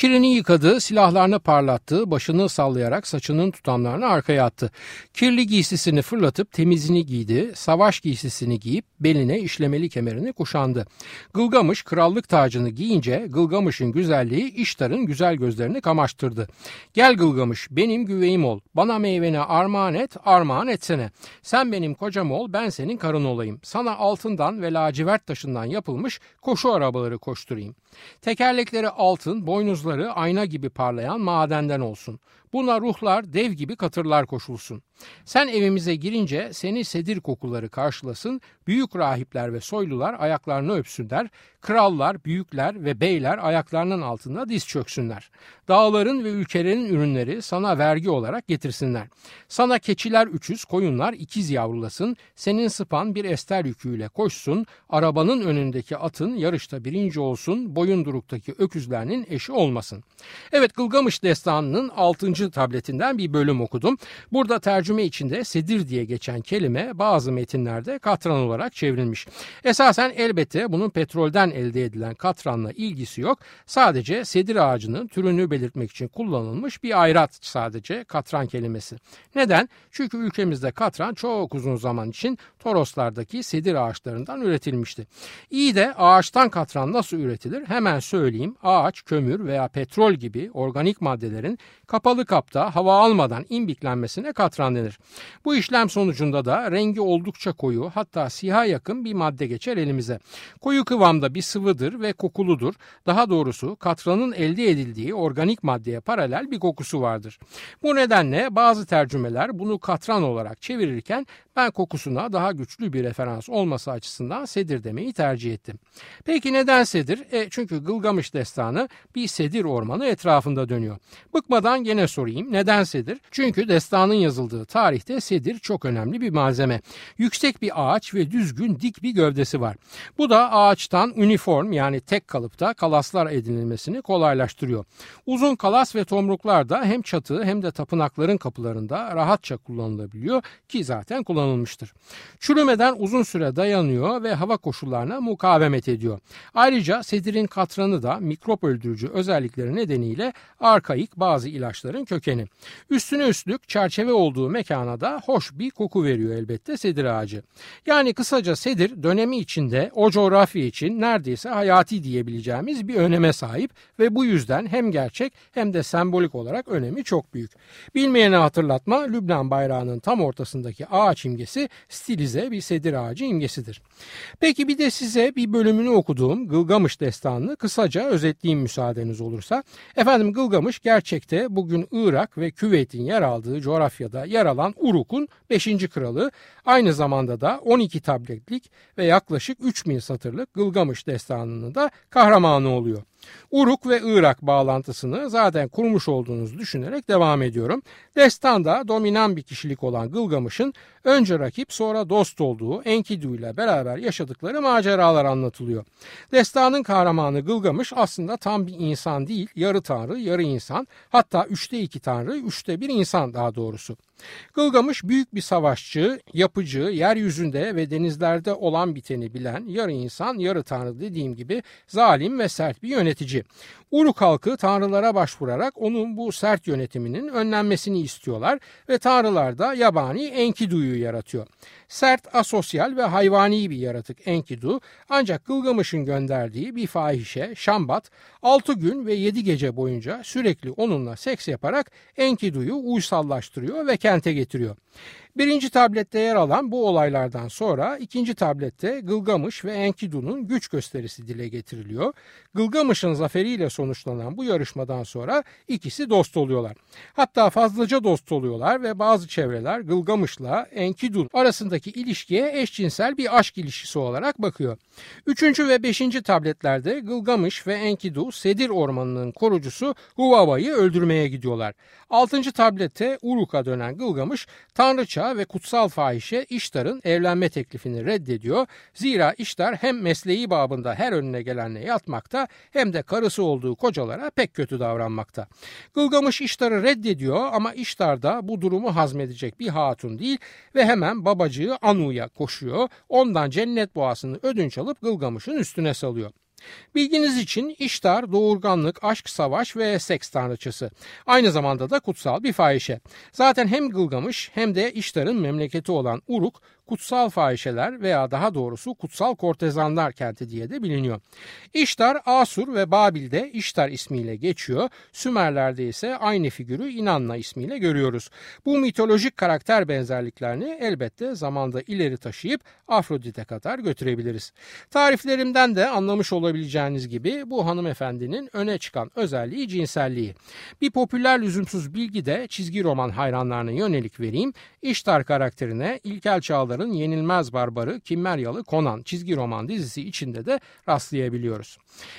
Kirini yıkadı, silahlarını parlattı, başını sallayarak saçının tutamlarını arkaya attı. Kirli giysisini fırlatıp temizini giydi, savaş giysisini giyip beline işlemeli kemerini kuşandı. Gılgamış krallık tacını giyince Gılgamış'ın güzelliği İştar'ın güzel gözlerini kamaştırdı. Gel Gılgamış benim güveyim ol, bana meyveni armağan et, armağan etsene. Sen benim kocam ol, ben senin karın olayım. Sana altından ve lacivert taşından yapılmış koşu arabaları koşturayım. Tekerlekleri altın, boynuzları ayna gibi parlayan madenden olsun. Buna ruhlar dev gibi katırlar koşulsun. Sen evimize girince seni sedir kokuları karşılasın, büyük rahipler ve soylular ayaklarını öpsünler, krallar, büyükler ve beyler ayaklarının altında diz çöksünler. Dağların ve ülkelerin ürünleri sana vergi olarak getirsinler. Sana keçiler üçüz, koyunlar ikiz yavrulasın, senin sıpan bir ester yüküyle koşsun, arabanın önündeki atın yarışta birinci olsun, boyunduruktaki öküzlerinin eşi olmasın. Evet Gılgamış destanının 6. tabletinden bir bölüm okudum. Burada tercüme içinde sedir diye geçen kelime bazı metinlerde katran olarak çevrilmiş. Esasen elbette bunun petrolden elde edilen katranla ilgisi yok. Sadece sedir ağacının türünü belirtmek için kullanılmış bir ayrat sadece katran kelimesi. Neden? Çünkü ülkemizde katran çok uzun zaman için Toroslardaki sedir ağaçlarından üretilmişti. İyi de ağaçtan katran nasıl üretilir? Hemen söyleyeyim. Ağaç, kömür veya petrol gibi organik maddelerin kapalı kapta hava almadan imbiklenmesine katran denir. Bu işlem sonucunda da rengi oldukça koyu hatta siha yakın bir madde geçer elimize. Koyu kıvamda bir sıvıdır ve kokuludur. Daha doğrusu katranın elde edildiği organik maddeye paralel bir kokusu vardır. Bu nedenle bazı tercümeler bunu katran olarak çevirirken ben kokusuna daha güçlü bir referans olması açısından sedir demeyi tercih ettim. Peki neden sedir? E, çünkü Gılgamış destanı bir sedir ormanı etrafında dönüyor. Bıkmadan gene sorayım neden? Çünkü destanın yazıldığı tarihte sedir çok önemli bir malzeme. Yüksek bir ağaç ve düzgün dik bir gövdesi var. Bu da ağaçtan üniform yani tek kalıpta kalaslar edinilmesini kolaylaştırıyor. Uzun kalas ve tomruklar da hem çatı hem de tapınakların kapılarında rahatça kullanılabiliyor ki zaten kullanılmıştır. Çürümeden uzun süre dayanıyor ve hava koşullarına mukavemet ediyor. Ayrıca sedirin katranı da mikrop öldürücü özellikleri nedeniyle arkaik bazı ilaçların kökeni. Üstüne üstlük çerçeve olduğu mekana da hoş bir koku veriyor elbette sedir ağacı. Yani kısaca sedir dönemi içinde o coğrafya için neredeyse hayati diyebileceğimiz bir öneme sahip ve bu yüzden hem gerçek hem de sembolik olarak önemi çok büyük. Bilmeyene hatırlatma Lübnan bayrağının tam ortasındaki ağaç imgesi stilize bir sedir ağacı imgesidir. Peki bir de size bir bölümünü okuduğum Gılgamış destanını kısaca özetleyeyim müsaadeniz olursa. Efendim Gılgamış gerçekte bugün Irak ve Küveyt'in yer aldığı coğrafyada yer alan Uruk'un 5. kralı aynı zamanda da 12 tabletlik ve yaklaşık 3000 satırlık Gılgamış destanının da kahramanı oluyor. Uruk ve Irak bağlantısını zaten kurmuş olduğunuzu düşünerek devam ediyorum. Destanda dominan bir kişilik olan Gılgamış'ın önce rakip sonra dost olduğu Enkidu ile beraber yaşadıkları maceralar anlatılıyor. Destanın kahramanı Gılgamış aslında tam bir insan değil, yarı tanrı, yarı insan, hatta üçte iki tanrı, üçte bir insan daha doğrusu. Gılgamış büyük bir savaşçı, yapıcı, yeryüzünde ve denizlerde olan biteni bilen, yarı insan, yarı tanrı dediğim gibi zalim ve sert bir yönetici. Uruk halkı tanrılara başvurarak onun bu sert yönetiminin önlenmesini istiyorlar ve tanrılar da yabani Enkidu'yu yaratıyor. Sert, asosyal ve hayvani bir yaratık Enkidu ancak Gılgamış'ın gönderdiği bir fahişe Şambat 6 gün ve 7 gece boyunca sürekli onunla seks yaparak Enkidu'yu uysallaştırıyor ve kente getiriyor. Birinci tablette yer alan bu olaylardan sonra ikinci tablette Gılgamış ve Enkidu'nun güç gösterisi dile getiriliyor. Gılgamış'ın zaferiyle sonuçlanan bu yarışmadan sonra ikisi dost oluyorlar. Hatta fazlaca dost oluyorlar ve bazı çevreler Gılgamış'la Enkidu arasındaki ilişkiye eşcinsel bir aşk ilişkisi olarak bakıyor. Üçüncü ve beşinci tabletlerde Gılgamış ve Enkidu Sedir Ormanı'nın korucusu Huvava'yı öldürmeye gidiyorlar. Altıncı tablette Uruk'a dönen Gılgamış tanrıça Padişah ve kutsal fahişe İştar'ın evlenme teklifini reddediyor. Zira İştar hem mesleği babında her önüne gelenle yatmakta hem de karısı olduğu kocalara pek kötü davranmakta. Gılgamış İştar'ı reddediyor ama İştar da bu durumu hazmedecek bir hatun değil ve hemen babacığı Anu'ya koşuyor. Ondan cennet boğasını ödünç alıp Gılgamış'ın üstüne salıyor. Bilginiz için İştar doğurganlık, aşk, savaş ve seks tanrıçısı. Aynı zamanda da kutsal bir fahişe. Zaten hem Gılgamış hem de İştar'ın memleketi olan Uruk kutsal fahişeler veya daha doğrusu kutsal kortezanlar kenti diye de biliniyor. İştar Asur ve Babil'de İştar ismiyle geçiyor. Sümerlerde ise aynı figürü İnanna ismiyle görüyoruz. Bu mitolojik karakter benzerliklerini elbette zamanda ileri taşıyıp Afrodit'e kadar götürebiliriz. Tariflerimden de anlamış olabileceğiniz gibi bu hanımefendinin öne çıkan özelliği cinselliği. Bir popüler lüzumsuz bilgi de çizgi roman hayranlarına yönelik vereyim. İştar karakterine ilkel çağların Barbar'ın Yenilmez Barbarı Kimmeryalı Conan çizgi roman dizisi içinde de rastlayabiliyoruz.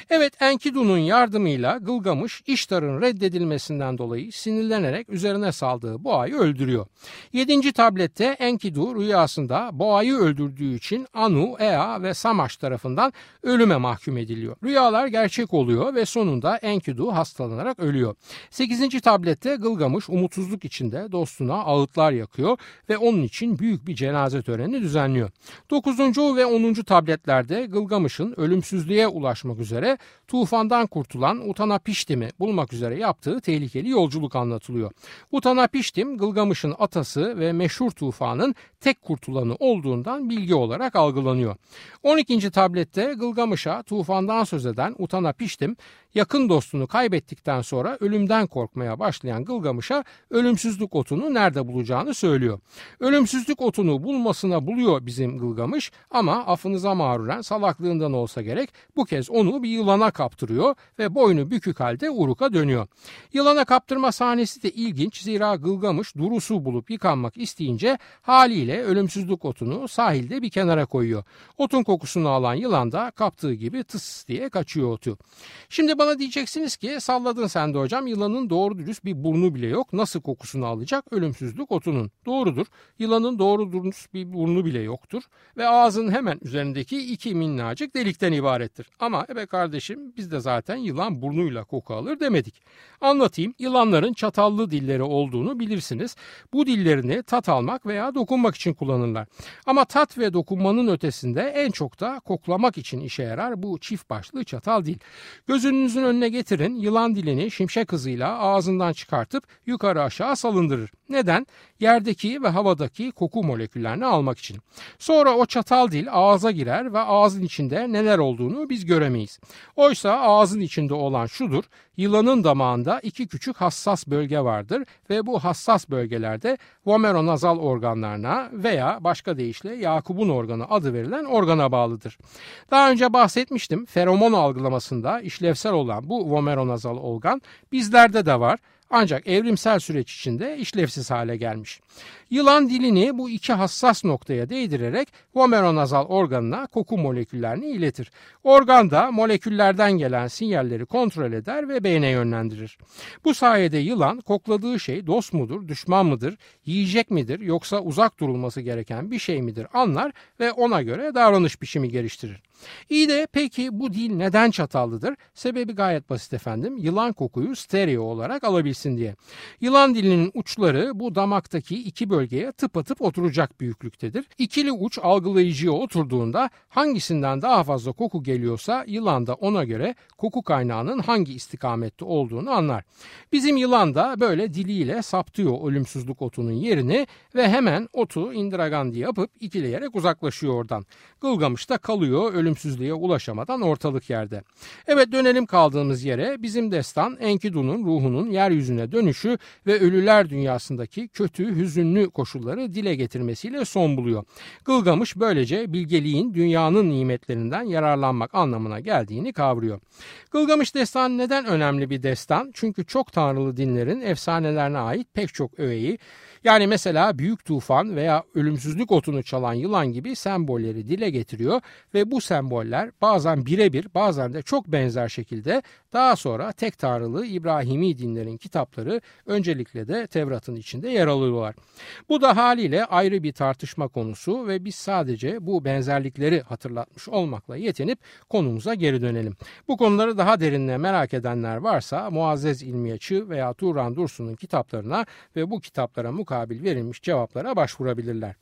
Evet Enkidu'nun yardımıyla Gılgamış İştar'ın reddedilmesinden dolayı sinirlenerek üzerine saldığı boğayı öldürüyor. Yedinci tablette Enkidu rüyasında boğayı öldürdüğü için Anu, Ea ve Samaş tarafından ölüme mahkum ediliyor. Rüyalar gerçek oluyor ve sonunda Enkidu hastalanarak ölüyor. Sekizinci tablette Gılgamış umutsuzluk içinde dostuna ağıtlar yakıyor ve onun için büyük bir cenaze töreni düzenliyor. 9. ve 10. tabletlerde Gılgamış'ın ölümsüzlüğe ulaşmak üzere tufandan kurtulan Utanapiştim'i bulmak üzere yaptığı tehlikeli yolculuk anlatılıyor. Utanapiştim Gılgamış'ın atası ve meşhur tufanın tek kurtulanı olduğundan bilgi olarak algılanıyor. 12. tablette Gılgamış'a tufandan söz eden Utanapiştim yakın dostunu kaybettikten sonra ölümden korkmaya başlayan Gılgamış'a ölümsüzlük otunu nerede bulacağını söylüyor. Ölümsüzlük otunu bulmasına buluyor bizim Gılgamış ama affınıza mağruren salaklığından olsa gerek bu kez onu bir yılana kaptırıyor ve boynu bükük halde Uruk'a dönüyor. Yılana kaptırma sahnesi de ilginç zira Gılgamış duru su bulup yıkanmak isteyince haliyle ölümsüzlük otunu sahilde bir kenara koyuyor. Otun kokusunu alan yılan da kaptığı gibi tıs diye kaçıyor otu. Şimdi bana diyeceksiniz ki salladın sen de hocam yılanın doğru dürüst bir burnu bile yok. Nasıl kokusunu alacak ölümsüzlük otunun? Doğrudur. Yılanın doğru dürüst bir burnu bile yoktur. Ve ağzın hemen üzerindeki iki minnacık delikten ibarettir. Ama ebe kardeşim biz de zaten yılan burnuyla koku alır demedik. Anlatayım yılanların çatallı dilleri olduğunu bilirsiniz. Bu dillerini tat almak veya dokunmak için kullanırlar. Ama tat ve dokunmanın ötesinde en çok da koklamak için işe yarar bu çift başlı çatal dil. Gözünüz Gözünüzün önüne getirin yılan dilini şimşek hızıyla ağzından çıkartıp yukarı aşağı salındırır. Neden? Yerdeki ve havadaki koku moleküllerini almak için. Sonra o çatal dil ağza girer ve ağzın içinde neler olduğunu biz göremeyiz. Oysa ağzın içinde olan şudur. Yılanın damağında iki küçük hassas bölge vardır ve bu hassas bölgelerde vomeronazal organlarına veya başka deyişle Yakup'un organı adı verilen organa bağlıdır. Daha önce bahsetmiştim feromon algılamasında işlevsel olan bu vomeronazal organ bizlerde de var ancak evrimsel süreç içinde işlevsiz hale gelmiş. Yılan dilini bu iki hassas noktaya değdirerek vomeronazal organına koku moleküllerini iletir. Organ da moleküllerden gelen sinyalleri kontrol eder ve beyne yönlendirir. Bu sayede yılan kokladığı şey dost mudur, düşman mıdır, yiyecek midir yoksa uzak durulması gereken bir şey midir anlar ve ona göre davranış biçimi geliştirir. İyi de peki bu dil neden çatallıdır? Sebebi gayet basit efendim. Yılan kokuyu stereo olarak alabilsin diye. Yılan dilinin uçları bu damaktaki iki bölgeye tıpatıp oturacak büyüklüktedir. İkili uç algılayıcıya oturduğunda hangisinden daha fazla koku geliyorsa yılan da ona göre koku kaynağının hangi istikamette olduğunu anlar. Bizim yılan da böyle diliyle saptıyor ölümsüzlük otunun yerini ve hemen otu indiragandi yapıp ikileyerek uzaklaşıyor oradan. Gılgamış da kalıyor ölüm ölümsüzlüğe ulaşamadan ortalık yerde. Evet dönelim kaldığımız yere bizim destan Enkidu'nun ruhunun yeryüzüne dönüşü ve ölüler dünyasındaki kötü, hüzünlü koşulları dile getirmesiyle son buluyor. Gılgamış böylece bilgeliğin dünyanın nimetlerinden yararlanmak anlamına geldiğini kavruyor. Gılgamış destan neden önemli bir destan? Çünkü çok tanrılı dinlerin efsanelerine ait pek çok öğeyi yani mesela büyük tufan veya ölümsüzlük otunu çalan yılan gibi sembolleri dile getiriyor ve bu semboller bazen birebir bazen de çok benzer şekilde daha sonra tek tanrılı İbrahimi dinlerin kitapları öncelikle de Tevrat'ın içinde yer alıyorlar. Bu da haliyle ayrı bir tartışma konusu ve biz sadece bu benzerlikleri hatırlatmış olmakla yetinip konumuza geri dönelim. Bu konuları daha derinle merak edenler varsa Muazzez İlmiyaçı veya Turan Dursun'un kitaplarına ve bu kitaplara mukabil verilmiş cevaplara başvurabilirler.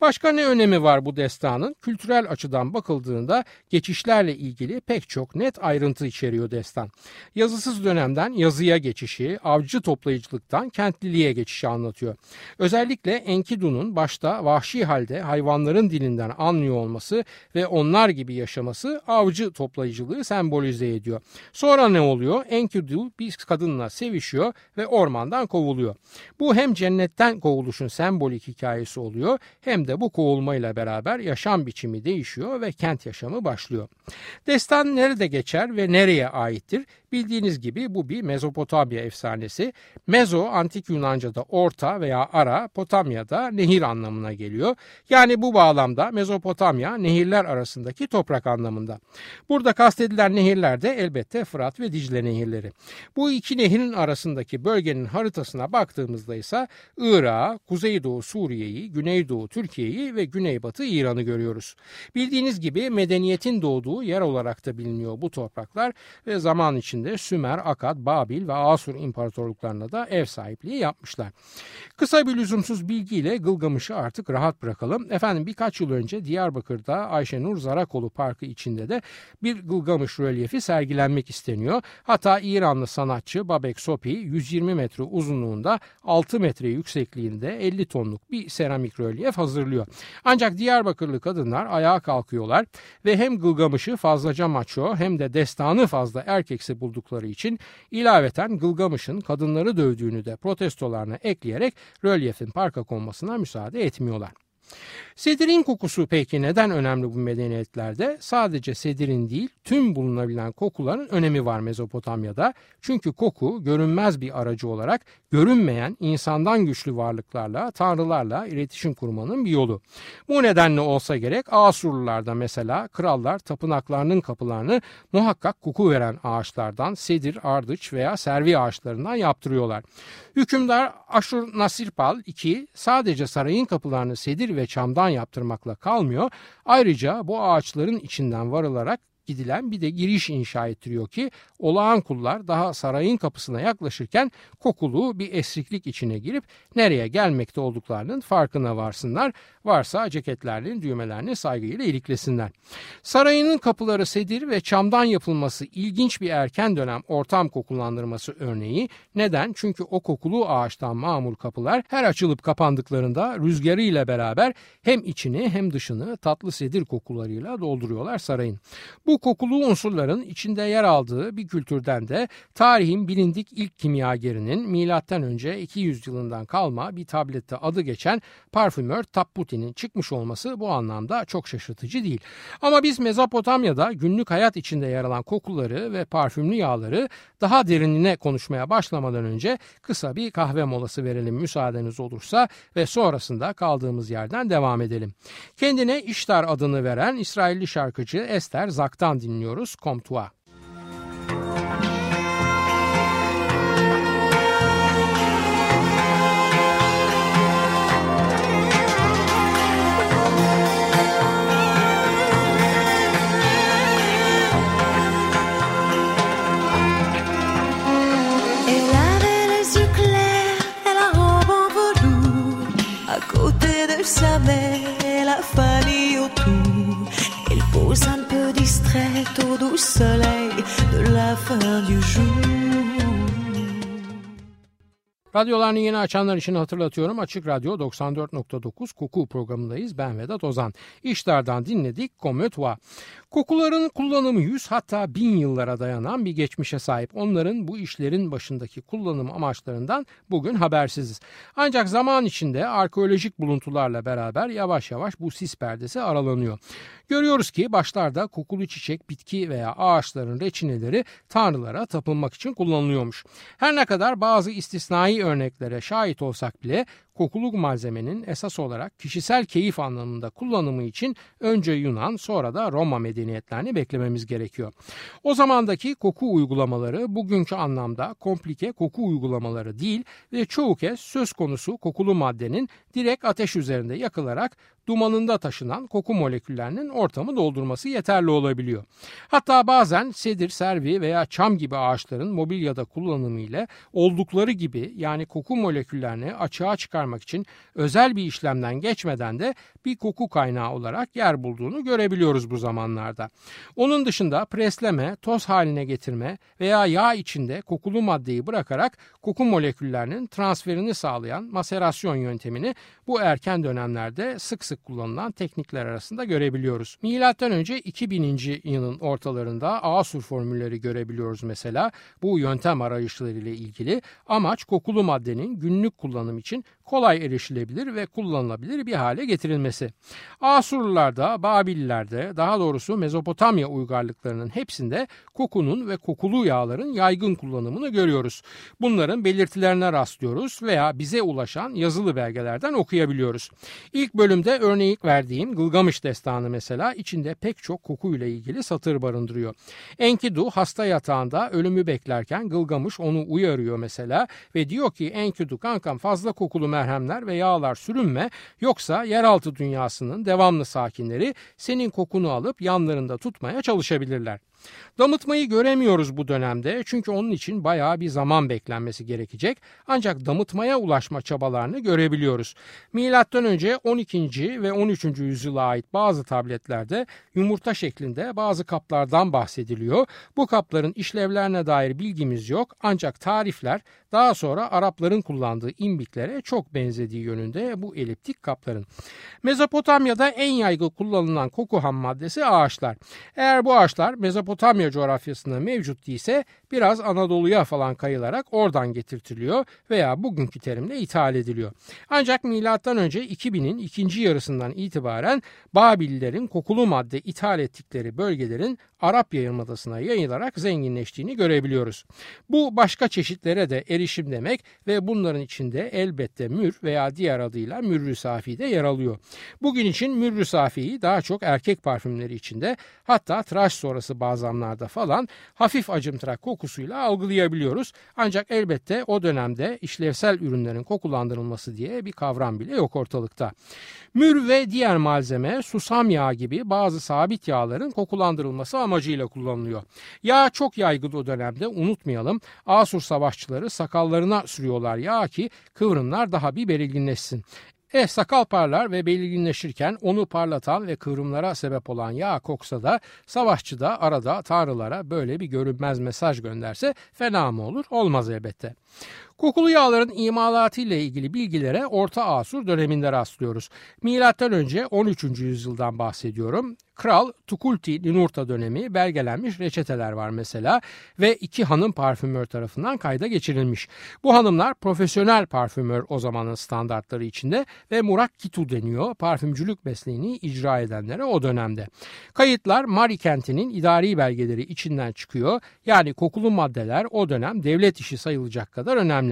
Başka ne önemi var bu destanın? Kültürel açıdan bakıldığında geçişlerle ilgili pek çok net ayrıntı içeriyor destan. Yazısız dönemden yazıya geçişi, avcı toplayıcılıktan kentliliğe geçişi anlatıyor. Özellikle Enkidu'nun başta vahşi halde hayvanların dilinden anlıyor olması ve onlar gibi yaşaması avcı toplayıcılığı sembolize ediyor. Sonra ne oluyor? Enkidu bir kadınla sevişiyor ve ormandan kovuluyor. Bu hem cennetten kovuluşun sembolik hikayesi oluyor hem de bu kovulmayla beraber yaşam biçimi değişiyor ve kent yaşamı başlıyor. Destan nerede geçer ve nereye aittir? Bildiğiniz gibi bu bir Mezopotamya efsanesi. Mezo antik Yunanca'da orta veya ara, Potamya'da nehir anlamına geliyor. Yani bu bağlamda Mezopotamya nehirler arasındaki toprak anlamında. Burada kastedilen nehirler de elbette Fırat ve Dicle nehirleri. Bu iki nehirin arasındaki bölgenin haritasına baktığımızda ise Irak'ı, Kuzeydoğu Suriye'yi, Güneydoğu Türkiye'yi ve Güneybatı İran'ı görüyoruz. Bildiğiniz gibi medeniyetin doğduğu yer olarak da biliniyor bu topraklar ve zaman içinde Sümer, Akad, Babil ve Asur imparatorluklarına da ev sahipliği yapmışlar. Kısa bir lüzumsuz bilgiyle Gılgamış'ı artık rahat bırakalım. Efendim birkaç yıl önce Diyarbakır'da Ayşenur Zarakolu Parkı içinde de bir Gılgamış rölyefi sergilenmek isteniyor. Hatta İranlı sanatçı Babek Sopi 120 metre uzunluğunda 6 metre yüksekliğinde 50 tonluk bir seramik rölyef hazırlıyor. Ancak Diyarbakırlı kadınlar ayağa kalkıyorlar ve hem Gılgamış'ı fazlaca maço hem de destanı fazla erkeksi buldukları için ilaveten Gılgamış'ın kadınları dövdüğünü de protestolarına ekleyerek rölyefin parka konmasına müsaade etmiyorlar. Sedirin kokusu peki neden önemli bu medeniyetlerde? Sadece sedirin değil tüm bulunabilen kokuların önemi var Mezopotamya'da. Çünkü koku görünmez bir aracı olarak görünmeyen insandan güçlü varlıklarla, tanrılarla iletişim kurmanın bir yolu. Bu nedenle olsa gerek Asurlularda mesela krallar tapınaklarının kapılarını muhakkak koku veren ağaçlardan sedir, ardıç veya servi ağaçlarından yaptırıyorlar. Hükümdar Aşur Nasirpal II sadece sarayın kapılarını sedir ve çamdan yaptırmakla kalmıyor. Ayrıca bu ağaçların içinden varılarak gidilen bir de giriş inşa ettiriyor ki olağan kullar daha sarayın kapısına yaklaşırken kokulu bir esriklik içine girip nereye gelmekte olduklarının farkına varsınlar. Varsa ceketlerinin düğmelerini saygıyla iliklesinler. Sarayının kapıları sedir ve çamdan yapılması ilginç bir erken dönem ortam kokulandırması örneği. Neden? Çünkü o kokulu ağaçtan mamul kapılar her açılıp kapandıklarında rüzgarıyla beraber hem içini hem dışını tatlı sedir kokularıyla dolduruyorlar sarayın. Bu kokulu unsurların içinde yer aldığı bir kültürden de tarihin bilindik ilk kimyagerinin M.Ö. 200 yılından kalma bir tablette adı geçen parfümör Tapputi'nin çıkmış olması bu anlamda çok şaşırtıcı değil. Ama biz Mezopotamya'da günlük hayat içinde yer alan kokuları ve parfümlü yağları daha derinine konuşmaya başlamadan önce kısa bir kahve molası verelim müsaadeniz olursa ve sonrasında kaldığımız yerden devam edelim. Kendine İştar adını veren İsrailli şarkıcı Esther Zak'tan dinliyoruz Comtois. sa mère, la famille autour. Elle pose un distraite au doux soleil de la fin du jour. Radyolarını yeni açanlar için hatırlatıyorum. Açık Radyo 94.9 Koku programındayız. Ben Vedat Ozan. İşlerden dinledik Kometva. Kokuların kullanımı 100 hatta 1000 yıllara dayanan bir geçmişe sahip. Onların bu işlerin başındaki kullanım amaçlarından bugün habersiziz. Ancak zaman içinde arkeolojik buluntularla beraber yavaş yavaş bu sis perdesi aralanıyor. Görüyoruz ki başlarda kokulu çiçek, bitki veya ağaçların reçineleri tanrılara tapınmak için kullanılıyormuş. Her ne kadar bazı istisnai örneklere şahit olsak bile kokuluk malzemenin esas olarak kişisel keyif anlamında kullanımı için önce Yunan sonra da Roma medeniyetlerini beklememiz gerekiyor. O zamandaki koku uygulamaları bugünkü anlamda komplike koku uygulamaları değil ve çoğu kez söz konusu kokulu maddenin direkt ateş üzerinde yakılarak dumanında taşınan koku moleküllerinin ortamı doldurması yeterli olabiliyor. Hatta bazen sedir, servi veya çam gibi ağaçların mobilyada kullanımı ile oldukları gibi yani koku moleküllerini açığa çıkarmak için özel bir işlemden geçmeden de bir koku kaynağı olarak yer bulduğunu görebiliyoruz bu zamanlarda. Onun dışında presleme, toz haline getirme veya yağ içinde kokulu maddeyi bırakarak koku moleküllerinin transferini sağlayan maserasyon yöntemini bu erken dönemlerde sık sık kullanılan teknikler arasında görebiliyoruz. Milattan önce 2000. yılın ortalarında Asur formülleri görebiliyoruz mesela. Bu yöntem arayışları ile ilgili amaç kokulu maddenin günlük kullanım için kolay erişilebilir ve kullanılabilir bir hale getirilmesi. Asurlularda, Babillerde, daha doğrusu Mezopotamya uygarlıklarının hepsinde kokunun ve kokulu yağların yaygın kullanımını görüyoruz. Bunların belirtilerine rastlıyoruz veya bize ulaşan yazılı belgelerden okuyabiliyoruz. İlk bölümde örneğin verdiğim Gılgamış destanı mesela içinde pek çok kokuyla ilgili satır barındırıyor. Enkidu hasta yatağında ölümü beklerken Gılgamış onu uyarıyor mesela ve diyor ki Enkidu kankam fazla kokulu merhemler ve yağlar sürünme yoksa yeraltı dünyasının devamlı sakinleri senin kokunu alıp yanlarında tutmaya çalışabilirler. Damıtmayı göremiyoruz bu dönemde çünkü onun için bayağı bir zaman beklenmesi gerekecek. Ancak damıtmaya ulaşma çabalarını görebiliyoruz. Milattan önce 12. ve 13. yüzyıla ait bazı tabletlerde yumurta şeklinde bazı kaplardan bahsediliyor. Bu kapların işlevlerine dair bilgimiz yok ancak tarifler daha sonra Arapların kullandığı imbiklere çok benzediği yönünde bu eliptik kapların. Mezopotamya'da en yaygın kullanılan koku ham maddesi ağaçlar. Eğer bu ağaçlar Mezopotamya coğrafyasında mevcut değilse biraz Anadolu'ya falan kayılarak oradan getirtiliyor veya bugünkü terimle ithal ediliyor. Ancak önce 2000'in ikinci yarısından itibaren Babillerin kokulu madde ithal ettikleri bölgelerin Arap Yarımadası'na yayılarak zenginleştiğini görebiliyoruz. Bu başka çeşitlere de erişim demek ve bunların içinde elbette mür veya diğer adıyla mürrü safi de yer alıyor. Bugün için mürrü safiyi daha çok erkek parfümleri içinde hatta tıraş sonrası bazamlarda falan hafif acımtırak kokusuyla algılayabiliyoruz. Ancak elbette o dönemde işlevsel ürünlerin kokulandırılması diye bir kavram bile yok ortalıkta. Mür ve diğer malzeme susam yağı gibi bazı sabit yağların kokulandırılması amacıyla kullanılıyor. Yağ çok yaygın o dönemde unutmayalım. Asur savaşçıları sakallarına sürüyorlar yağ ki kıvrımlar daha bir belirginleşsin. E sakal parlar ve belirginleşirken onu parlatan ve kıvrımlara sebep olan yağ koksa da savaşçı da arada tanrılara böyle bir görünmez mesaj gönderse fena mı olur? Olmaz elbette. Kokulu yağların imalatı ile ilgili bilgilere Orta Asur döneminde rastlıyoruz. Milattan önce 13. yüzyıldan bahsediyorum. Kral Tukulti Ninurta dönemi belgelenmiş reçeteler var mesela ve iki hanım parfümör tarafından kayda geçirilmiş. Bu hanımlar profesyonel parfümör o zamanın standartları içinde ve murakkitu deniyor parfümcülük mesleğini icra edenlere o dönemde. Kayıtlar Mari kentinin idari belgeleri içinden çıkıyor. Yani kokulu maddeler o dönem devlet işi sayılacak kadar önemli.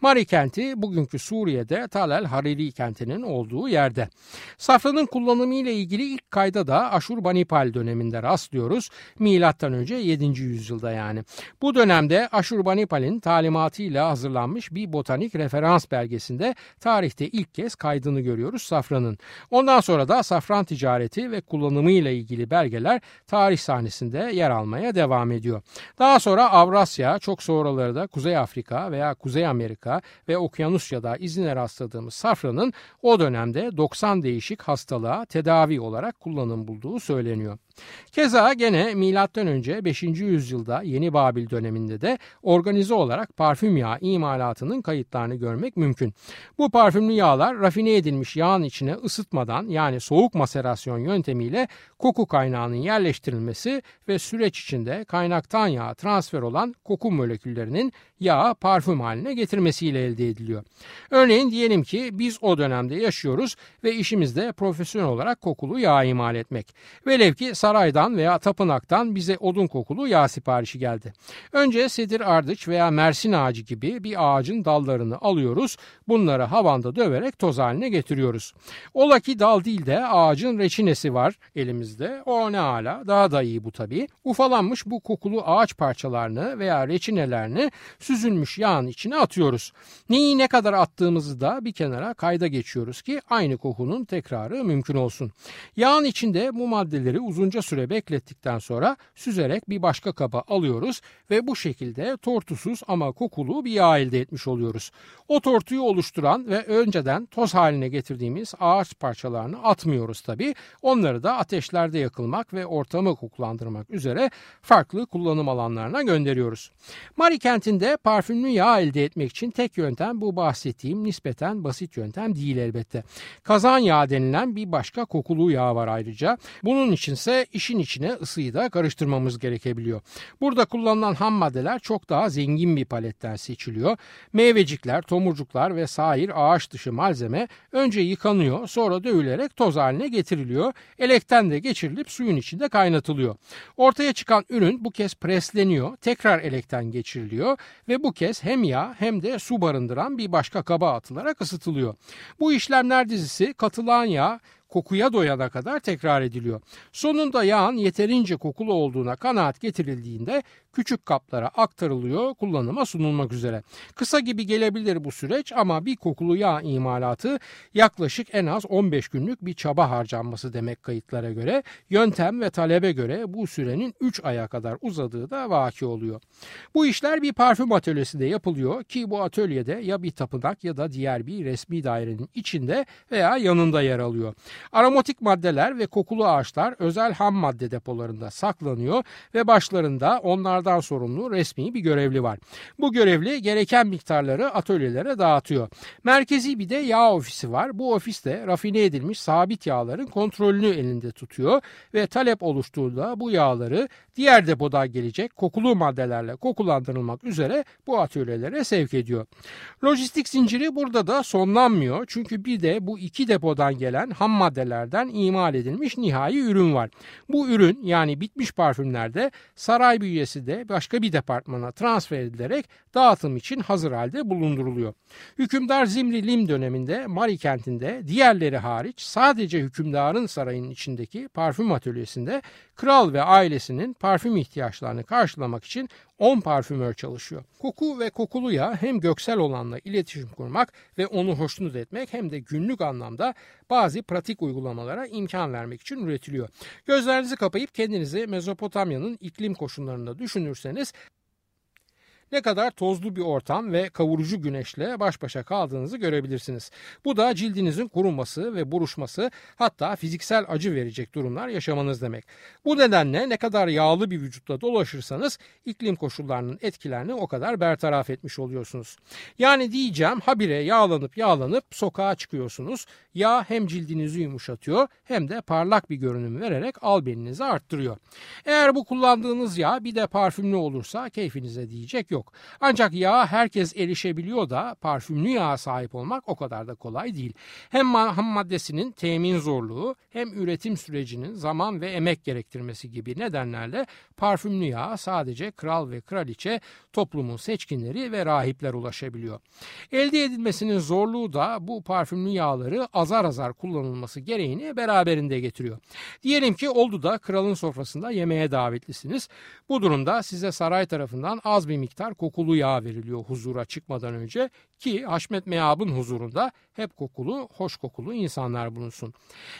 Mari kenti bugünkü Suriye'de Talel Hariri kentinin olduğu yerde. Safranın kullanımı ile ilgili ilk kayda da Aşurbanipal döneminde rastlıyoruz. Milattan önce 7. yüzyılda yani. Bu dönemde Aşurbanipal'in talimatıyla hazırlanmış bir botanik referans belgesinde tarihte ilk kez kaydını görüyoruz safranın. Ondan sonra da safran ticareti ve kullanımı ile ilgili belgeler tarih sahnesinde yer almaya devam ediyor. Daha sonra Avrasya, çok sonraları da Kuzey Afrika veya Kuzey Amerika ve Okyanusya'da izine rastladığımız safranın o dönemde 90 değişik hastalığa tedavi olarak kullanım bulduğu söyleniyor. Keza gene M.Ö. 5. yüzyılda Yeni Babil döneminde de organize olarak parfüm yağı imalatının kayıtlarını görmek mümkün. Bu parfümlü yağlar rafine edilmiş yağın içine ısıtmadan yani soğuk maserasyon yöntemiyle koku kaynağının yerleştirilmesi ve süreç içinde kaynaktan yağa transfer olan koku moleküllerinin yağı parfüm haline getirmesiyle elde ediliyor. Örneğin diyelim ki biz o dönemde yaşıyoruz ve işimizde profesyonel olarak kokulu yağ imal etmek. Velev ki saraydan veya tapınaktan bize odun kokulu yağ siparişi geldi. Önce sedir ardıç veya mersin ağacı gibi bir ağacın dallarını alıyoruz. Bunları havanda döverek toz haline getiriyoruz. Ola ki dal değil de ağacın reçinesi var elimizde. O ne hala daha da iyi bu tabii. Ufalanmış bu kokulu ağaç parçalarını veya reçinelerini süzülmüş yağın içine atıyoruz. Neyi ne kadar attığımızı da bir kenara kayda geçiyoruz ki aynı kokunun tekrarı mümkün olsun. Yağın içinde bu maddeleri uzunca süre beklettikten sonra süzerek bir başka kaba alıyoruz ve bu şekilde tortusuz ama kokulu bir yağ elde etmiş oluyoruz. O tortuyu oluşturan ve önceden toz haline getirdiğimiz ağaç parçalarını atmıyoruz tabi. Onları da ateşlerde yakılmak ve ortamı kokulandırmak üzere farklı kullanım alanlarına gönderiyoruz. Mari kentinde parfümlü yağ elde etmek için tek yöntem bu bahsettiğim nispeten basit yöntem değil elbette. Kazan yağı denilen bir başka kokulu yağ var ayrıca. Bunun içinse işin içine ısıyı da karıştırmamız gerekebiliyor. Burada kullanılan ham maddeler çok daha zengin bir paletten seçiliyor. Meyvecikler, tomurcuklar ve sair ağaç dışı malzeme önce yıkanıyor sonra dövülerek toz haline getiriliyor. Elekten de geçirilip suyun içinde kaynatılıyor. Ortaya çıkan ürün bu kez presleniyor, tekrar elekten geçiriliyor ve bu kez hem yağ hem de su barındıran bir başka kaba atılarak ısıtılıyor. Bu işlemler dizisi katılan yağ kokuya doyana kadar tekrar ediliyor. Sonunda yağın yeterince kokulu olduğuna kanaat getirildiğinde küçük kaplara aktarılıyor kullanıma sunulmak üzere. Kısa gibi gelebilir bu süreç ama bir kokulu yağ imalatı yaklaşık en az 15 günlük bir çaba harcanması demek kayıtlara göre. Yöntem ve talebe göre bu sürenin 3 aya kadar uzadığı da vaki oluyor. Bu işler bir parfüm atölyesinde yapılıyor ki bu atölyede ya bir tapınak ya da diğer bir resmi dairenin içinde veya yanında yer alıyor. Aromatik maddeler ve kokulu ağaçlar özel ham madde depolarında saklanıyor ve başlarında onlardan sorumlu resmi bir görevli var. Bu görevli gereken miktarları atölyelere dağıtıyor. Merkezi bir de yağ ofisi var. Bu ofiste rafine edilmiş sabit yağların kontrolünü elinde tutuyor ve talep oluştuğunda bu yağları diğer depodan gelecek kokulu maddelerle kokulandırılmak üzere bu atölyelere sevk ediyor. Lojistik zinciri burada da sonlanmıyor çünkü bir de bu iki depodan gelen ham maddelerden imal edilmiş nihai ürün var. Bu ürün yani bitmiş parfümlerde saray bünyesi de başka bir departmana transfer edilerek dağıtım için hazır halde bulunduruluyor. Hükümdar Zimri Lim döneminde Mari kentinde diğerleri hariç sadece hükümdarın sarayının içindeki parfüm atölyesinde kral ve ailesinin parfüm ihtiyaçlarını karşılamak için 10 parfümör çalışıyor. Koku ve kokulu yağ hem göksel olanla iletişim kurmak ve onu hoşnut etmek hem de günlük anlamda bazı pratik uygulamalara imkan vermek için üretiliyor. Gözlerinizi kapayıp kendinizi Mezopotamya'nın iklim koşullarında düşünürseniz ne kadar tozlu bir ortam ve kavurucu güneşle baş başa kaldığınızı görebilirsiniz. Bu da cildinizin kuruması ve buruşması hatta fiziksel acı verecek durumlar yaşamanız demek. Bu nedenle ne kadar yağlı bir vücutla dolaşırsanız iklim koşullarının etkilerini o kadar bertaraf etmiş oluyorsunuz. Yani diyeceğim habire yağlanıp yağlanıp sokağa çıkıyorsunuz. Yağ hem cildinizi yumuşatıyor hem de parlak bir görünüm vererek albeninizi arttırıyor. Eğer bu kullandığınız yağ bir de parfümlü olursa keyfinize diyecek yok yok. Ancak yağ herkes erişebiliyor da parfümlü yağa sahip olmak o kadar da kolay değil. Hem ham maddesinin temin zorluğu hem üretim sürecinin zaman ve emek gerektirmesi gibi nedenlerle parfümlü yağa sadece kral ve kraliçe, toplumun seçkinleri ve rahipler ulaşabiliyor. Elde edilmesinin zorluğu da bu parfümlü yağları azar azar kullanılması gereğini beraberinde getiriyor. Diyelim ki oldu da kralın sofrasında yemeğe davetlisiniz. Bu durumda size saray tarafından az bir miktar kokulu yağ veriliyor huzura çıkmadan önce ki Haşmet Meab'ın huzurunda hep kokulu, hoş kokulu insanlar bulunsun.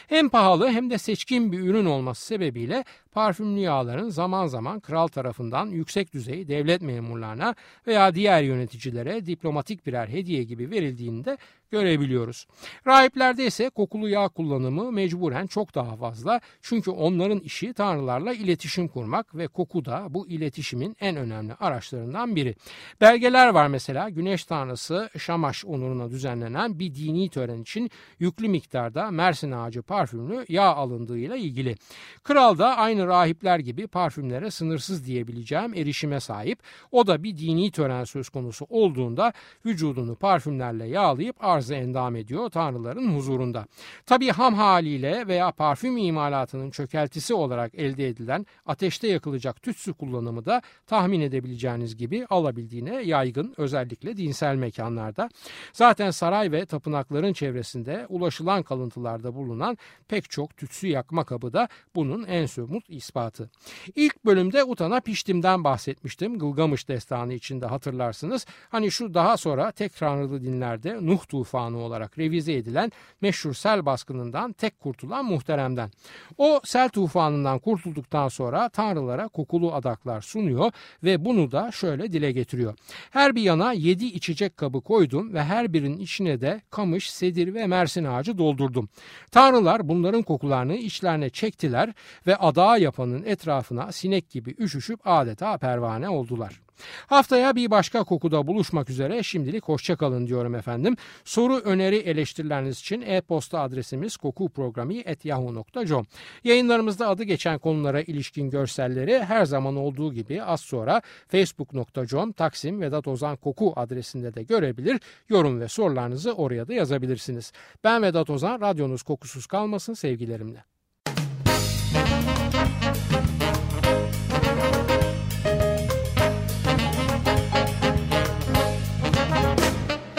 Hem pahalı hem de seçkin bir ürün olması sebebiyle parfümlü yağların zaman zaman kral tarafından yüksek düzey devlet memurlarına veya diğer yöneticilere diplomatik birer hediye gibi verildiğini de görebiliyoruz. Rahiplerde ise kokulu yağ kullanımı mecburen çok daha fazla çünkü onların işi tanrılarla iletişim kurmak ve koku da bu iletişimin en önemli araçlarından biri. Belgeler var mesela güneş tanrısı Şamaş onuruna düzenlenen bir dini tören için yüklü miktarda Mersin ağacı parfümlü yağ alındığıyla ilgili. Kral da aynı rahipler gibi parfümlere sınırsız diyebileceğim erişime sahip. O da bir dini tören söz konusu olduğunda vücudunu parfümlerle yağlayıp arz arzı endam ediyor tanrıların huzurunda. Tabi ham haliyle veya parfüm imalatının çökeltisi olarak elde edilen ateşte yakılacak tütsü kullanımı da tahmin edebileceğiniz gibi alabildiğine yaygın özellikle dinsel mekanlarda. Zaten saray ve tapınakların çevresinde ulaşılan kalıntılarda bulunan pek çok tütsü yakma kabı da bunun en somut ispatı. İlk bölümde Utana Piştim'den bahsetmiştim. Gılgamış destanı içinde hatırlarsınız. Hani şu daha sonra tek tanrılı dinlerde Nuh tufanı olarak revize edilen meşhur sel baskınından tek kurtulan muhteremden. O sel tufanından kurtulduktan sonra tanrılara kokulu adaklar sunuyor ve bunu da şöyle dile getiriyor. Her bir yana yedi içecek kabı koydum ve her birinin içine de kamış, sedir ve mersin ağacı doldurdum. Tanrılar bunların kokularını içlerine çektiler ve adağa yapanın etrafına sinek gibi üşüşüp adeta pervane oldular. Haftaya bir başka kokuda buluşmak üzere şimdilik hoşçakalın diyorum efendim. Soru, öneri, eleştirileriniz için e-posta adresimiz kokuprogrami.yahoo.com Yayınlarımızda adı geçen konulara ilişkin görselleri her zaman olduğu gibi az sonra facebook.com Taksim Vedat Ozan Koku adresinde de görebilir. Yorum ve sorularınızı oraya da yazabilirsiniz. Ben Vedat Ozan, radyonuz kokusuz kalmasın sevgilerimle.